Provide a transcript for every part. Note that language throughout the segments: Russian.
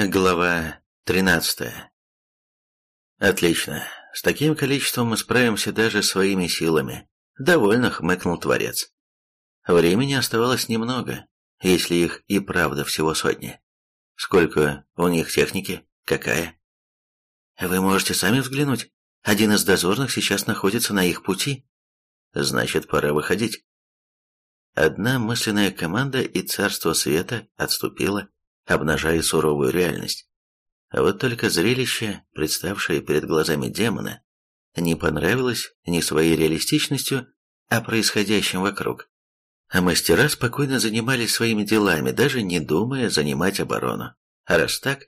Глава 13. Отлично. С таким количеством мы справимся даже своими силами. Довольно хмыкнул Творец. Времени оставалось немного, если их и правда всего сотни. Сколько у них техники? Какая? Вы можете сами взглянуть. Один из дозорных сейчас находится на их пути. Значит, пора выходить. Одна мысленная команда и Царство Света отступило обнажая суровую реальность. А вот только зрелище, представшее перед глазами демона, не понравилось ни своей реалистичностью, а происходящим вокруг. А мастера спокойно занимались своими делами, даже не думая занимать оборону. А раз так,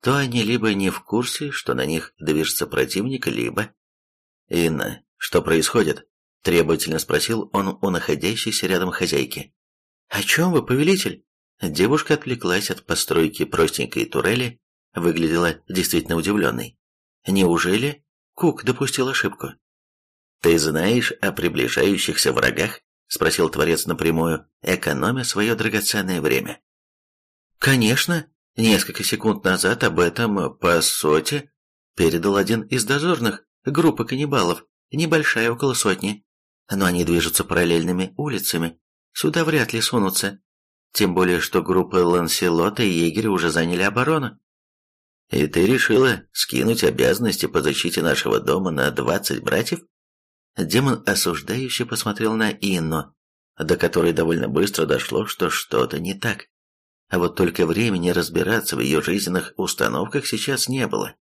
то они либо не в курсе, что на них движется противник, либо... «Инна, что происходит?» – требовательно спросил он у находящейся рядом хозяйки. «О чем вы, повелитель?» Девушка отвлеклась от постройки простенькой турели, выглядела действительно удивленной. Неужели Кук допустил ошибку? «Ты знаешь о приближающихся врагах?» — спросил Творец напрямую, экономя свое драгоценное время. «Конечно. Несколько секунд назад об этом, по сути, передал один из дозорных, группа каннибалов, небольшая, около сотни. Но они движутся параллельными улицами, сюда вряд ли сунутся. Тем более, что группы Ланселота и егеря уже заняли оборону. И ты решила скинуть обязанности по защите нашего дома на двадцать братьев? Демон осуждающе посмотрел на Инну, до которой довольно быстро дошло, что что-то не так. А вот только времени разбираться в ее жизненных установках сейчас не было.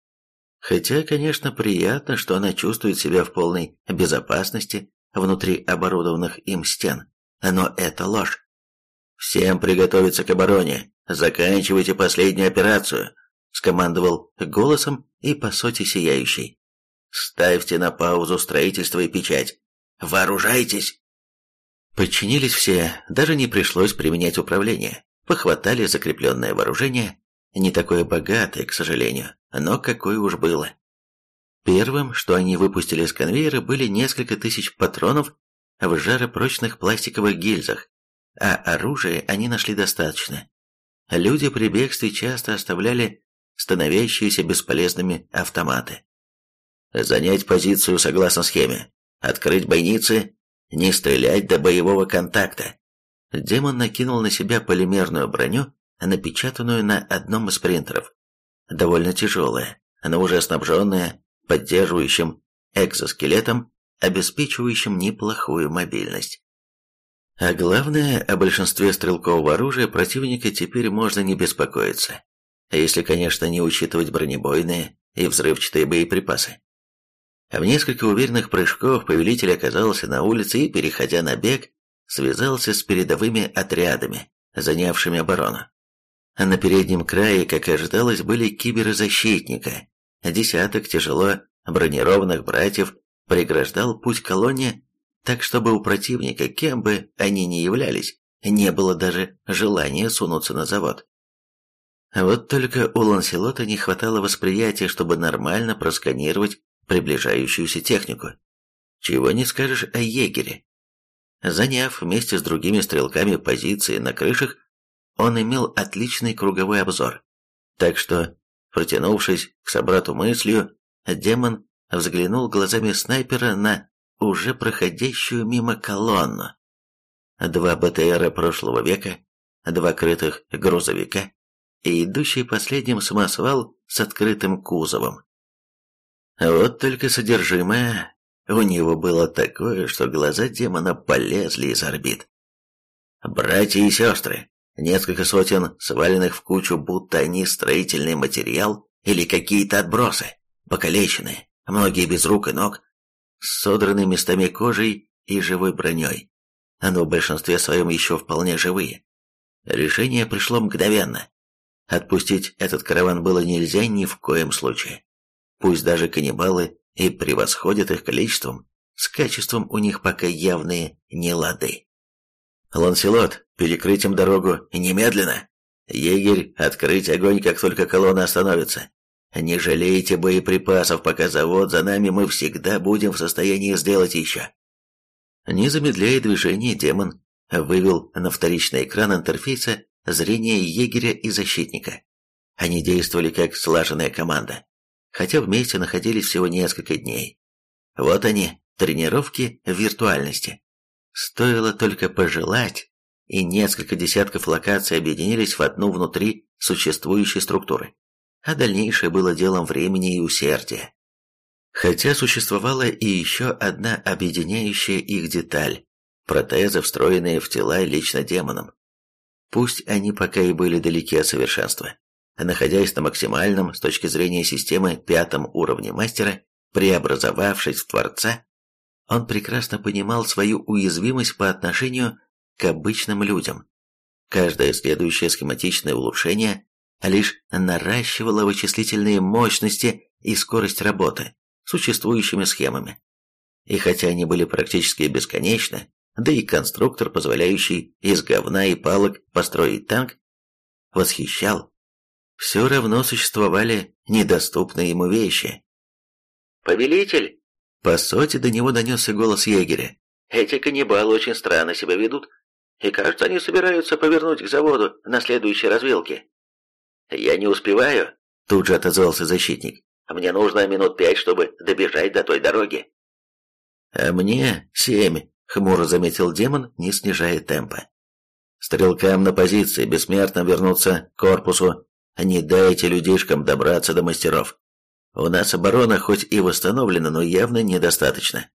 Хотя, конечно, приятно, что она чувствует себя в полной безопасности внутри оборудованных им стен, но это ложь. «Всем приготовиться к обороне! Заканчивайте последнюю операцию!» скомандовал голосом и по сути сияющий. «Ставьте на паузу строительство и печать! Вооружайтесь!» Подчинились все, даже не пришлось применять управление. Похватали закрепленное вооружение, не такое богатое, к сожалению, но какое уж было. Первым, что они выпустили с конвейера, были несколько тысяч патронов в жаропрочных пластиковых гильзах, а оружия они нашли достаточно. Люди при бегстве часто оставляли становящиеся бесполезными автоматы. Занять позицию согласно схеме. Открыть бойницы, не стрелять до боевого контакта. Демон накинул на себя полимерную броню, напечатанную на одном из принтеров. Довольно тяжелая, но уже снабженная поддерживающим экзоскелетом, обеспечивающим неплохую мобильность. А главное, о большинстве стрелкового оружия противника теперь можно не беспокоиться, если, конечно, не учитывать бронебойные и взрывчатые боеприпасы. В несколько уверенных прыжков повелитель оказался на улице и, переходя на бег, связался с передовыми отрядами, занявшими оборону. На переднем крае, как и ожидалось, были киберзащитника. Десяток тяжело бронированных братьев преграждал путь колонне так чтобы у противника, кем бы они ни являлись, не было даже желания сунуться на завод. Вот только у Ланселота не хватало восприятия, чтобы нормально просканировать приближающуюся технику. Чего не скажешь о егере. Заняв вместе с другими стрелками позиции на крышах, он имел отличный круговой обзор. Так что, протянувшись к собрату мыслью, демон взглянул глазами снайпера на уже проходящую мимо колонну. Два БТРа прошлого века, два крытых грузовика и идущий последним самосвал с открытым кузовом. Вот только содержимое у него было такое, что глаза демона полезли из орбит. Братья и сестры, несколько сотен сваленных в кучу, будто они строительный материал или какие-то отбросы, покалеченные, многие без рук и ног, с содранной местами кожей и живой броней, но в большинстве своем еще вполне живые. Решение пришло мгновенно. Отпустить этот караван было нельзя ни в коем случае. Пусть даже каннибалы и превосходят их количеством, с качеством у них пока явные нелады. «Ланселот, перекрыть им дорогу немедленно! Егерь, открыть огонь, как только колонна остановится! Не жалейте боеприпасов, пока завод за нами, мы всегда будем в состоянии сделать еще. Не замедляя движение, демон вывел на вторичный экран интерфейса зрение егеря и защитника. Они действовали как слаженная команда, хотя вместе находились всего несколько дней. Вот они, тренировки в виртуальности. Стоило только пожелать, и несколько десятков локаций объединились в одну внутри существующей структуры, а дальнейшее было делом времени и усердия. Хотя существовала и еще одна объединяющая их деталь – протезы, встроенные в тела лично демонам. Пусть они пока и были далеки от совершенства, находясь на максимальном с точки зрения системы пятом уровне мастера, преобразовавшись в Творца, он прекрасно понимал свою уязвимость по отношению к обычным людям. Каждое следующее схематичное улучшение лишь наращивало вычислительные мощности и скорость работы существующими схемами. И хотя они были практически бесконечны, да и конструктор, позволяющий из говна и палок построить танк, восхищал, все равно существовали недоступные ему вещи. «Повелитель!» По сути, до него донесся голос егеря. «Эти каннибалы очень странно себя ведут, и кажется, они собираются повернуть к заводу на следующей развилке». «Я не успеваю», — тут же отозвался защитник. «Мне нужно минут пять, чтобы добежать до той дороги». «А мне семь», — хмуро заметил демон, не снижая темпа. «Стрелкам на позиции, бессмертно вернуться к корпусу. Не дайте людишкам добраться до мастеров». У нас оборона хоть и восстановлена, но явно недостаточно.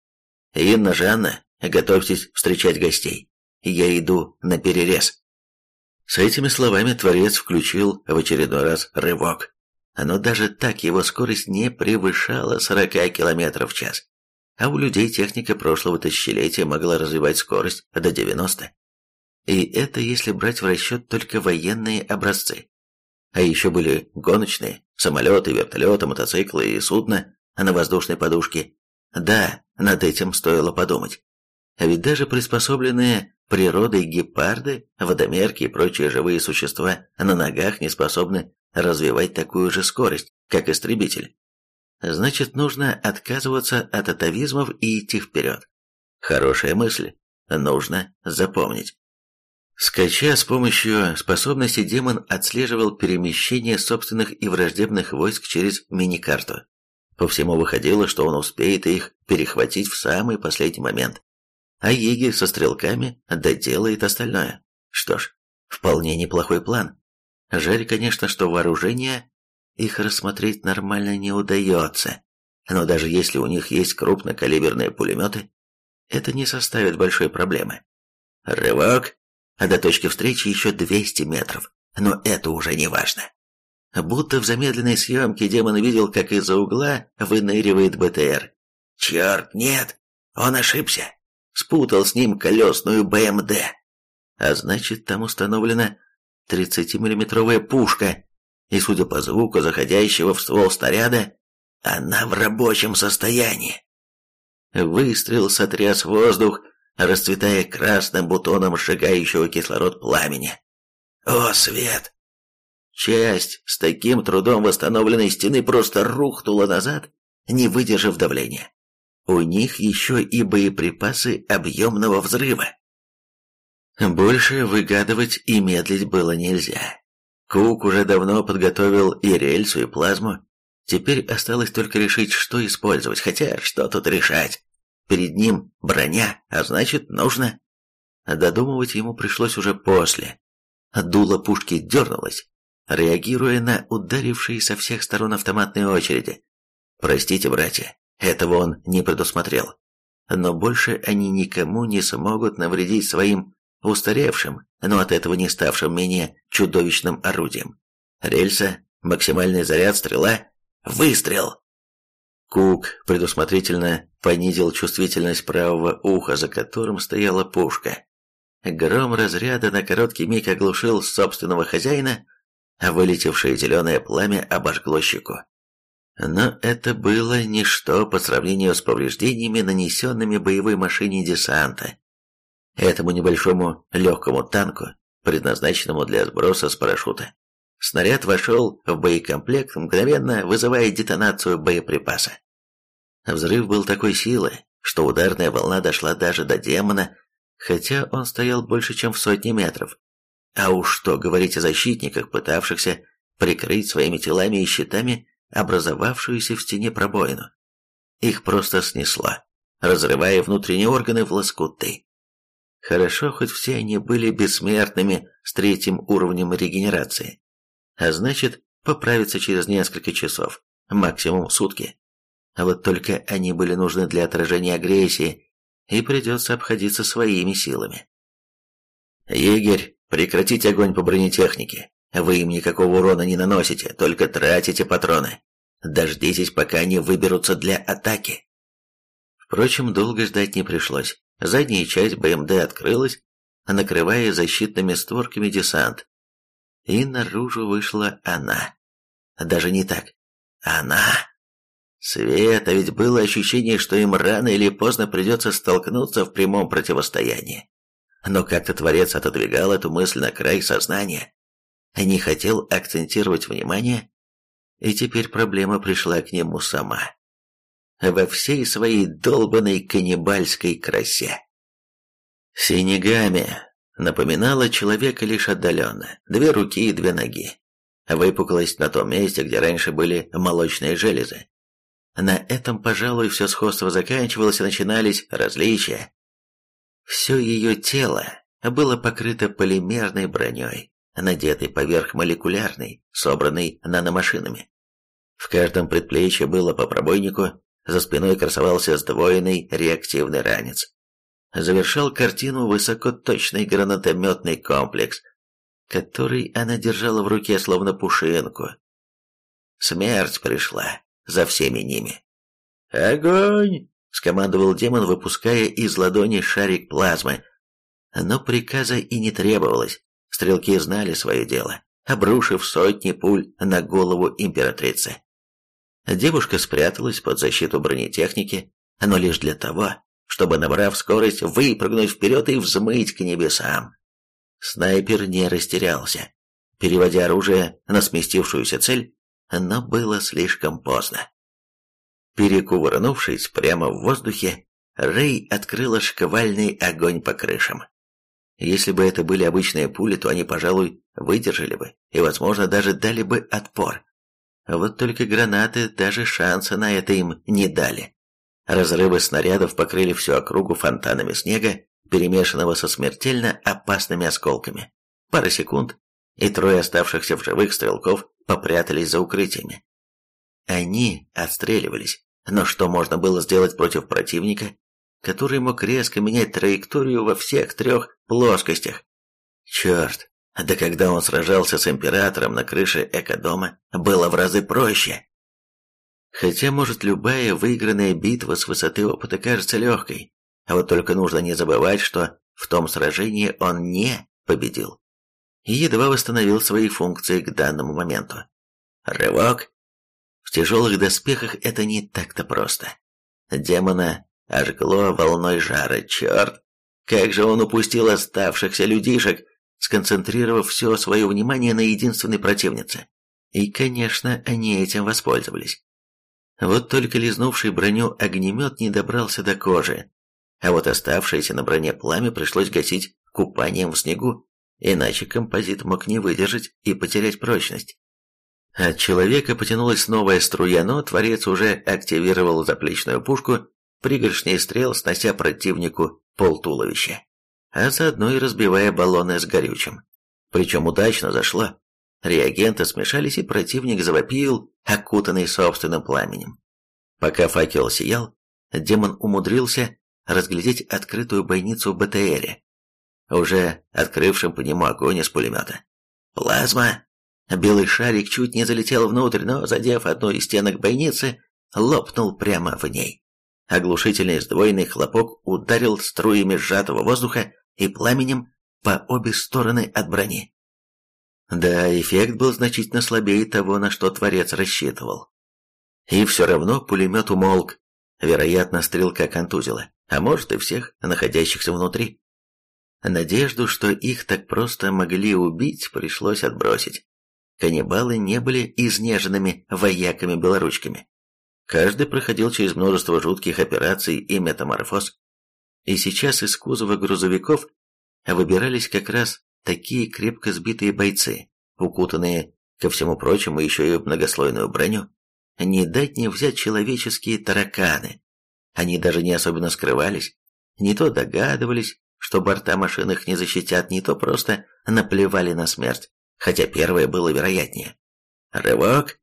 Инна Жанна, готовьтесь встречать гостей. Я иду на перерез. С этими словами Творец включил в очередной раз рывок. Но даже так его скорость не превышала 40 км в час. А у людей техника прошлого тысячелетия могла развивать скорость до 90. И это если брать в расчет только военные образцы. А еще были гоночные, самолеты, вертолеты, мотоциклы и судна на воздушной подушке. Да, над этим стоило подумать. А ведь даже приспособленные природой гепарды, водомерки и прочие живые существа на ногах не способны развивать такую же скорость, как истребитель. Значит, нужно отказываться от атовизмов и идти вперед. Хорошая мысль. Нужно запомнить. Скача с помощью способности демон отслеживал перемещение собственных и враждебных войск через миникарту. По всему выходило, что он успеет их перехватить в самый последний момент. А егерь со стрелками доделает остальное. Что ж, вполне неплохой план. Жаль, конечно, что вооружение их рассмотреть нормально не удается. Но даже если у них есть крупнокалиберные пулеметы, это не составит большой проблемы. Рывок, а до точки встречи еще 200 метров, но это уже не важно. Будто в замедленной съемке демон видел, как из-за угла выныривает БТР. Черт, нет, он ошибся. Спутал с ним колесную БМД. А значит, там установлена 30-миллиметровая пушка, и, судя по звуку заходящего в ствол снаряда, она в рабочем состоянии. Выстрел сотряс воздух, расцветая красным бутоном сжигающего кислород пламени. О, свет! Часть с таким трудом восстановленной стены просто рухнула назад, не выдержав давления. У них еще и боеприпасы объемного взрыва. Больше выгадывать и медлить было нельзя. Кук уже давно подготовил и рельсу, и плазму. Теперь осталось только решить, что использовать, хотя что тут решать. Перед ним броня, а значит, нужно... Додумывать ему пришлось уже после. Дуло пушки дернулось, реагируя на ударившие со всех сторон автоматные очереди. Простите, братья, этого он не предусмотрел. Но больше они никому не смогут навредить своим устаревшим, но от этого не ставшим менее чудовищным орудием. Рельса, максимальный заряд, стрела, выстрел! Кук предусмотрительно понизил чувствительность правого уха, за которым стояла пушка. Гром разряда на короткий миг оглушил собственного хозяина, а вылетевшее зеленое пламя обожгло щеку. Но это было ничто по сравнению с повреждениями, нанесенными боевой машине десанта. Этому небольшому легкому танку, предназначенному для сброса с парашюта. Снаряд вошел в боекомплект, мгновенно вызывая детонацию боеприпаса. Взрыв был такой силы, что ударная волна дошла даже до демона, хотя он стоял больше, чем в сотни метров. А уж что говорить о защитниках, пытавшихся прикрыть своими телами и щитами образовавшуюся в стене пробоину. Их просто снесло, разрывая внутренние органы в лоскуты. Хорошо, хоть все они были бессмертными с третьим уровнем регенерации. А значит, поправиться через несколько часов, максимум сутки. А вот только они были нужны для отражения агрессии, и придется обходиться своими силами. «Егерь, прекратить огонь по бронетехнике. Вы им никакого урона не наносите, только тратите патроны. Дождитесь, пока они выберутся для атаки». Впрочем, долго ждать не пришлось. Задняя часть БМД открылась, накрывая защитными створками десант. И наружу вышла она. Даже не так. Она. Свет, а ведь было ощущение, что им рано или поздно придется столкнуться в прямом противостоянии. Но как-то Творец отодвигал эту мысль на край сознания. Не хотел акцентировать внимание, и теперь проблема пришла к нему сама во всей своей долбанной каннибальской красе. Синегами напоминала человека лишь отдаленно, две руки и две ноги. Выпуклость на том месте, где раньше были молочные железы. На этом, пожалуй, все сходство заканчивалось и начинались различия. Все ее тело было покрыто полимерной броней, надетой поверх молекулярной, собранной наномашинами. В каждом предплечье было по пробойнику, за спиной красовался сдвоенный реактивный ранец. Завершал картину высокоточный гранатометный комплекс, который она держала в руке словно пушинку. Смерть пришла за всеми ними. «Огонь!» — скомандовал демон, выпуская из ладони шарик плазмы. Но приказа и не требовалось. Стрелки знали свое дело, обрушив сотни пуль на голову императрицы. Девушка спряталась под защиту бронетехники, но лишь для того, чтобы, набрав скорость, выпрыгнуть вперед и взмыть к небесам. Снайпер не растерялся, переводя оружие на сместившуюся цель, но было слишком поздно. Перекувырнувшись прямо в воздухе, Рэй открыла шквальный огонь по крышам. Если бы это были обычные пули, то они, пожалуй, выдержали бы и, возможно, даже дали бы отпор. Вот только гранаты даже шанса на это им не дали. Разрывы снарядов покрыли всю округу фонтанами снега, перемешанного со смертельно опасными осколками. Пара секунд, и трое оставшихся в живых стрелков попрятались за укрытиями. Они отстреливались, но что можно было сделать против противника, который мог резко менять траекторию во всех трех плоскостях? Черт, да когда он сражался с императором на крыше экодома, было в разы проще. Хотя, может, любая выигранная битва с высоты опыта кажется легкой, а вот только нужно не забывать, что в том сражении он не победил. И едва восстановил свои функции к данному моменту. Рывок. В тяжелых доспехах это не так-то просто. Демона ожгло волной жара, черт! Как же он упустил оставшихся людишек, сконцентрировав все свое внимание на единственной противнице. И, конечно, они этим воспользовались. Вот только лизнувший броню огнемет не добрался до кожи, а вот оставшееся на броне пламя пришлось гасить купанием в снегу, иначе композит мог не выдержать и потерять прочность. От человека потянулась новая струя, но Творец уже активировал заплечную пушку, пригоршней стрел, снося противнику полтуловища а заодно и разбивая баллоны с горючим. Причем удачно зашло. Реагенты смешались, и противник завопил, окутанный собственным пламенем. Пока факел сиял, демон умудрился разглядеть открытую бойницу в БТРе, уже открывшим по нему огонь из пулемета. «Плазма!» Белый шарик чуть не залетел внутрь, но, задев одну из стенок бойницы, лопнул прямо в ней. Оглушительный сдвоенный хлопок ударил струями сжатого воздуха и пламенем по обе стороны от брони. Да, эффект был значительно слабее того, на что Творец рассчитывал. И все равно пулемет умолк. Вероятно, стрелка контузила, а может и всех, находящихся внутри. Надежду, что их так просто могли убить, пришлось отбросить. Каннибалы не были изнеженными вояками-белоручками. Каждый проходил через множество жутких операций и метаморфоз, и сейчас из кузова грузовиков выбирались как раз такие крепко сбитые бойцы, укутанные ко всему прочему еще и многослойную броню. Не дать не взять человеческие тараканы. Они даже не особенно скрывались, не то догадывались, что борта машин их не защитят, не то просто наплевали на смерть, хотя первое было вероятнее. Рывок!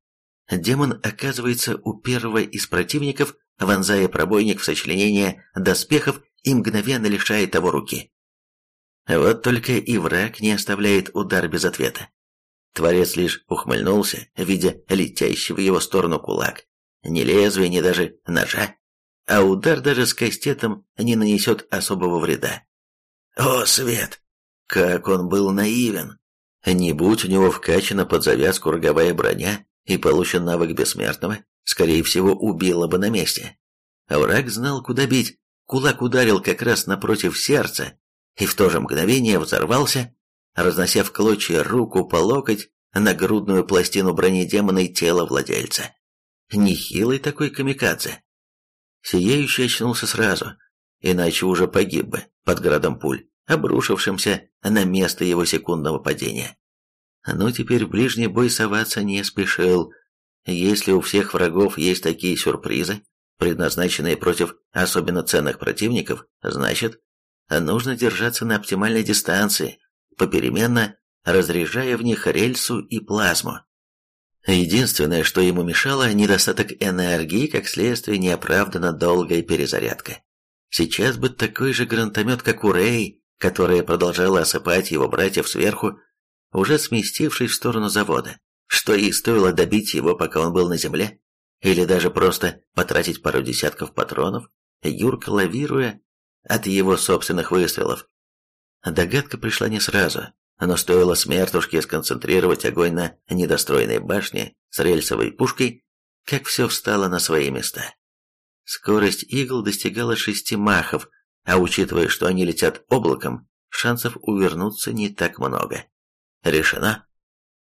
Демон оказывается у первого из противников, вонзая пробойник в сочленение доспехов и мгновенно лишает того руки. Вот только и враг не оставляет удар без ответа. Творец лишь ухмыльнулся, видя летящий в его сторону кулак. Ни лезвия, ни даже ножа. А удар даже с кастетом не нанесет особого вреда. О, Свет! Как он был наивен! Не будь у него вкачана под завязку роговая броня и получен навык бессмертного, скорее всего, убило бы на месте. Враг знал, куда бить. Кулак ударил как раз напротив сердца, и в то же мгновение взорвался, разнося в клочья руку по локоть на грудную пластину брони демона и тело владельца. Нехилый такой камикадзе. Сияющий очнулся сразу, иначе уже погиб бы под градом пуль, обрушившимся на место его секундного падения. Но теперь в ближний бой соваться не спешил. Если у всех врагов есть такие сюрпризы, предназначенные против особенно ценных противников, значит, нужно держаться на оптимальной дистанции, попеременно разряжая в них рельсу и плазму. Единственное, что ему мешало, недостаток энергии, как следствие неоправданно долгая перезарядка. Сейчас бы такой же гранатомет, как у Рэй, которая продолжала осыпать его братьев сверху, уже сместившись в сторону завода, что и стоило добить его, пока он был на земле, или даже просто потратить пару десятков патронов, юрко лавируя от его собственных выстрелов. Догадка пришла не сразу, но стоило смертушке сконцентрировать огонь на недостроенной башне с рельсовой пушкой, как все встало на свои места. Скорость игл достигала шести махов, а учитывая, что они летят облаком, шансов увернуться не так много. Решено.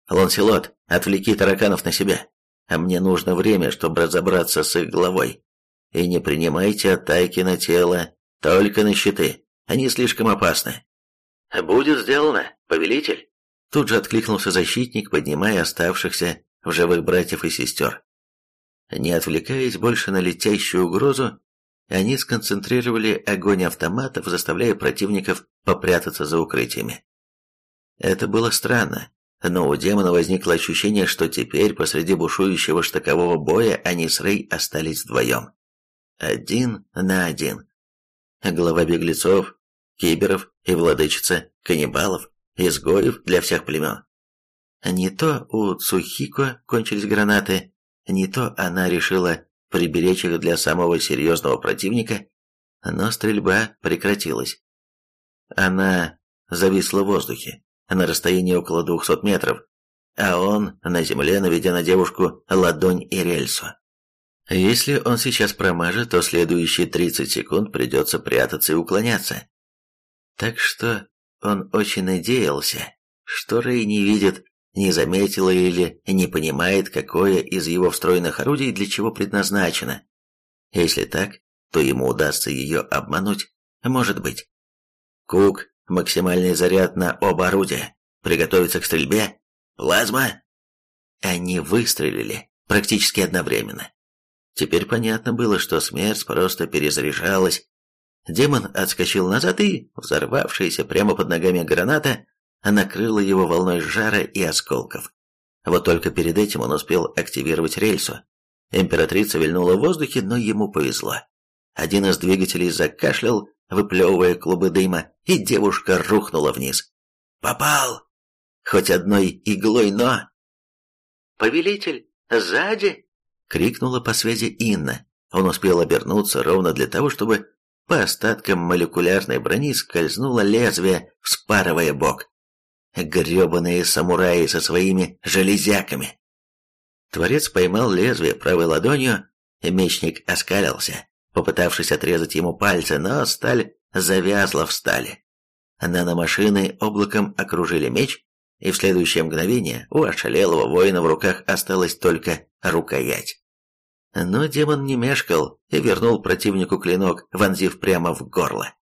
Ланселот, отвлеки тараканов на себя, а мне нужно время, чтобы разобраться с их головой. И не принимайте атаки на тело, только на щиты, они слишком опасны. «Будет сделано, повелитель!» Тут же откликнулся защитник, поднимая оставшихся в живых братьев и сестер. Не отвлекаясь больше на летящую угрозу, они сконцентрировали огонь автоматов, заставляя противников попрятаться за укрытиями. Это было странно, но у демона возникло ощущение, что теперь посреди бушующего штыкового боя они с Рей остались вдвоем. Один на один. Глава беглецов, киберов и владычица каннибалов, изгоев для всех племен. Не то у Цухико кончились гранаты, не то она решила приберечь их для самого серьезного противника, но стрельба прекратилась. Она зависла в воздухе, на расстоянии около двухсот метров, а он на земле, наведя на девушку ладонь и рельсу. Если он сейчас промажет, то следующие 30 секунд придется прятаться и уклоняться. Так что он очень надеялся, что Рэй не видит не заметила или не понимает, какое из его встроенных орудий для чего предназначено. Если так, то ему удастся ее обмануть. Может быть. Кук, максимальный заряд на оба орудия. Приготовиться к стрельбе. Плазма. Они выстрелили практически одновременно. Теперь понятно было, что смерть просто перезаряжалась. Демон отскочил назад и, взорвавшаяся прямо под ногами граната, накрыла его волной жара и осколков. Вот только перед этим он успел активировать рельсу. Императрица вильнула в воздухе, но ему повезло. Один из двигателей закашлял, выплевывая клубы дыма, и девушка рухнула вниз. «Попал! Хоть одной иглой, но...» «Повелитель, сзади!» — крикнула по связи Инна. Он успел обернуться ровно для того, чтобы по остаткам молекулярной брони скользнуло лезвие, вспарывая бок гребаные самураи со своими железяками. Творец поймал лезвие правой ладонью, мечник оскалился, попытавшись отрезать ему пальцы, но сталь завязла в стали. Наномашины облаком окружили меч, и в следующее мгновение у ошалелого воина в руках осталась только рукоять. Но демон не мешкал и вернул противнику клинок, вонзив прямо в горло.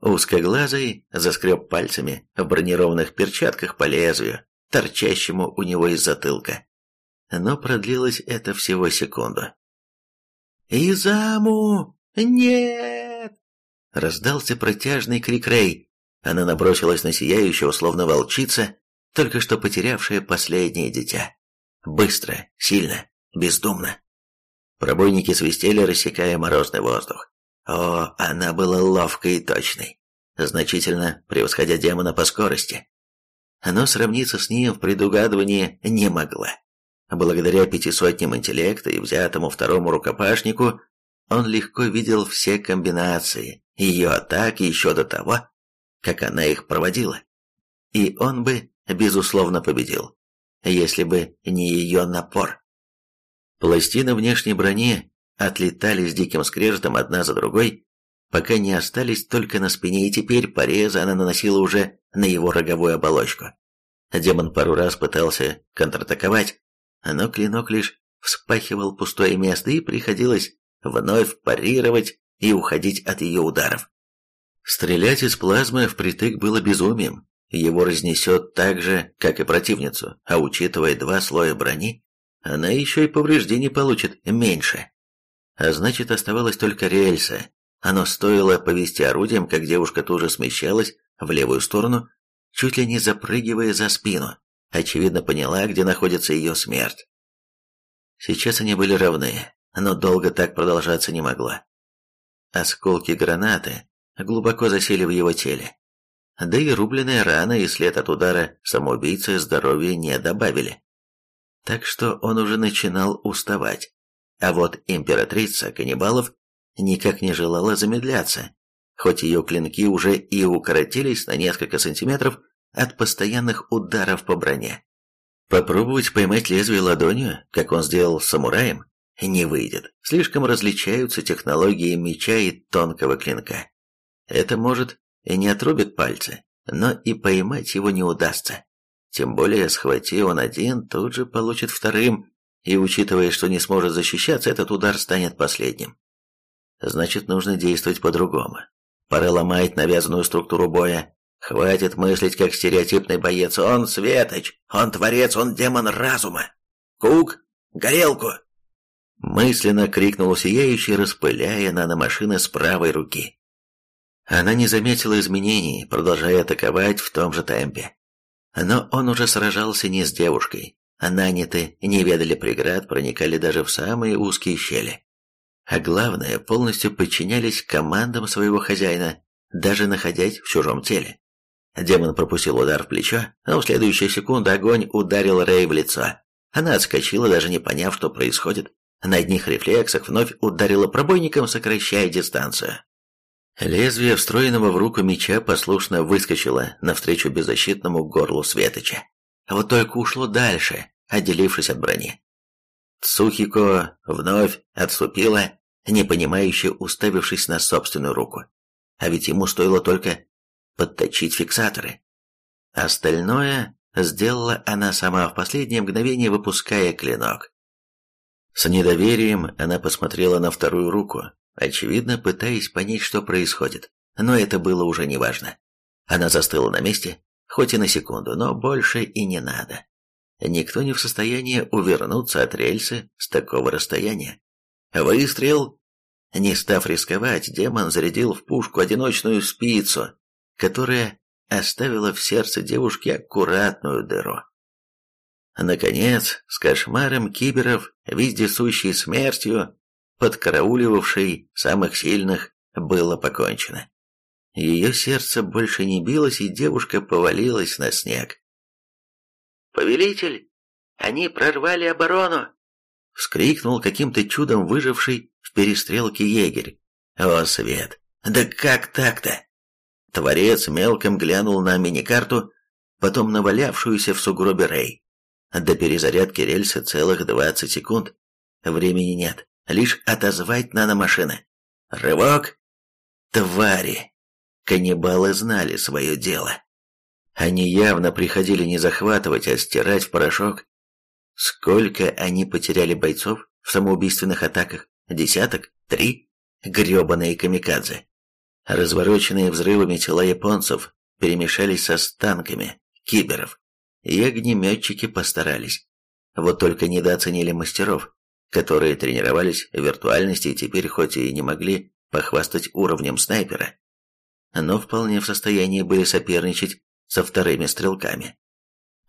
Узкоглазый заскреб пальцами в бронированных перчатках по лезвию, торчащему у него из затылка. Но продлилось это всего секунду. «Изаму! Нет!» Раздался протяжный крик Рэй. Она набросилась на сияющего, словно волчица, только что потерявшая последнее дитя. Быстро, сильно, бездумно. Пробойники свистели, рассекая морозный воздух. О, она была ловкой и точной, значительно превосходя демона по скорости. Но сравниться с ним в предугадывании не могла. Благодаря пяти сотням интеллекта и взятому второму рукопашнику, он легко видел все комбинации ее атак еще до того, как она их проводила. И он бы, безусловно, победил, если бы не ее напор. Пластины внешней брони отлетали с диким скрежетом одна за другой, пока не остались только на спине, и теперь порезы она наносила уже на его роговую оболочку. Демон пару раз пытался контратаковать, но клинок лишь вспахивал пустое место, и приходилось вновь парировать и уходить от ее ударов. Стрелять из плазмы впритык было безумием, его разнесет так же, как и противницу, а учитывая два слоя брони, она еще и повреждений получит меньше. А значит, оставалось только рельса. Оно стоило повести орудием, как девушка тоже смещалась в левую сторону, чуть ли не запрыгивая за спину. Очевидно, поняла, где находится ее смерть. Сейчас они были равны, но долго так продолжаться не могло. Осколки гранаты глубоко засели в его теле. Да и рубленная рана и след от удара самоубийцы здоровья не добавили. Так что он уже начинал уставать. А вот императрица каннибалов никак не желала замедляться, хоть ее клинки уже и укоротились на несколько сантиметров от постоянных ударов по броне. Попробовать поймать лезвие ладонью, как он сделал с самураем, не выйдет. Слишком различаются технологии меча и тонкого клинка. Это может и не отрубит пальцы, но и поймать его не удастся. Тем более, схвати он один, тут же получит вторым, и учитывая, что не сможет защищаться, этот удар станет последним. Значит, нужно действовать по-другому. Пора ломать навязанную структуру боя. Хватит мыслить как стереотипный боец. Он светоч, он творец, он демон разума. Кук, горелку! Мысленно крикнул сияющий, распыляя наномашины с правой руки. Она не заметила изменений, продолжая атаковать в том же темпе. Но он уже сражался не с девушкой. Наняты не ведали преград, проникали даже в самые узкие щели. А главное, полностью подчинялись командам своего хозяина, даже находясь в чужом теле. Демон пропустил удар в плечо, а в следующую секунду огонь ударил Рэй в лицо. Она отскочила, даже не поняв, что происходит. На одних рефлексах вновь ударила пробойником, сокращая дистанцию. Лезвие встроенного в руку меча послушно выскочило навстречу беззащитному горлу Светоча. Вот только ушло дальше, отделившись от брони. Цухико вновь отступила, непонимающе уставившись на собственную руку. А ведь ему стоило только подточить фиксаторы. Остальное сделала она сама в последнее мгновение, выпуская клинок. С недоверием она посмотрела на вторую руку, очевидно, пытаясь понять, что происходит. Но это было уже неважно. Она застыла на месте, хоть и на секунду, но больше и не надо. Никто не в состоянии увернуться от рельсы с такого расстояния. Выстрел! Не став рисковать, демон зарядил в пушку одиночную спицу, которая оставила в сердце девушки аккуратную дыру. Наконец, с кошмаром киберов, вездесущей смертью, подкарауливавшей самых сильных, было покончено. Ее сердце больше не билось, и девушка повалилась на снег. «Повелитель, они прорвали оборону!» — вскрикнул каким-то чудом выживший в перестрелке егерь. «О, Свет! Да как так-то?» Творец мелком глянул на миникарту, потом навалявшуюся в сугробе Рэй. До перезарядки рельсы целых двадцать секунд. Времени нет, лишь отозвать наномашины. Рывок! Твари! Каннибалы знали свое дело. Они явно приходили не захватывать, а стирать в порошок. Сколько они потеряли бойцов в самоубийственных атаках? Десяток? Три? Гребаные камикадзе. Развороченные взрывами тела японцев перемешались со станками киберов. И огнеметчики постарались. Вот только недооценили мастеров, которые тренировались в виртуальности и теперь хоть и не могли похвастать уровнем снайпера, но вполне в состоянии были соперничать со вторыми стрелками.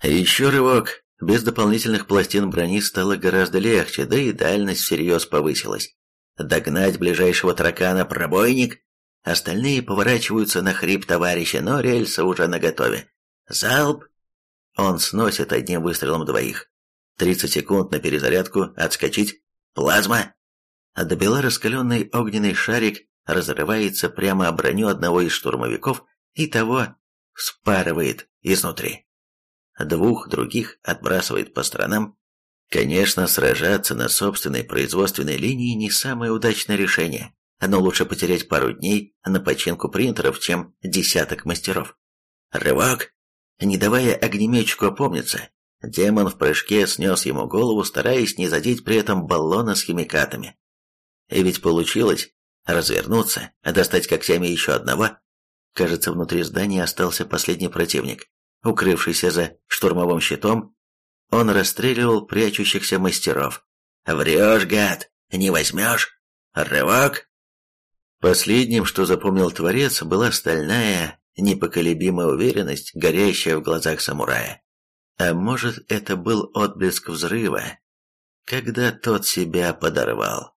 Еще рывок. Без дополнительных пластин брони стало гораздо легче, да и дальность всерьез повысилась. Догнать ближайшего таракана пробойник. Остальные поворачиваются на хрип товарища, но рельсы уже наготове. Залп! Он сносит одним выстрелом двоих. 30 секунд на перезарядку, отскочить. Плазма! Добила раскаленный огненный шарик, разрывается прямо о броню одного из штурмовиков и того спарывает изнутри. Двух других отбрасывает по сторонам. Конечно, сражаться на собственной производственной линии не самое удачное решение, но лучше потерять пару дней на починку принтеров, чем десяток мастеров. Рывок! Не давая огнеметчику опомниться, демон в прыжке снес ему голову, стараясь не задеть при этом баллона с химикатами. И ведь получилось развернуться, достать когтями еще одного. Кажется, внутри здания остался последний противник. Укрывшийся за штурмовым щитом, он расстреливал прячущихся мастеров. «Врешь, гад! Не возьмешь! Рывок!» Последним, что запомнил Творец, была стальная, непоколебимая уверенность, горящая в глазах самурая. А может, это был отблеск взрыва, когда тот себя подорвал.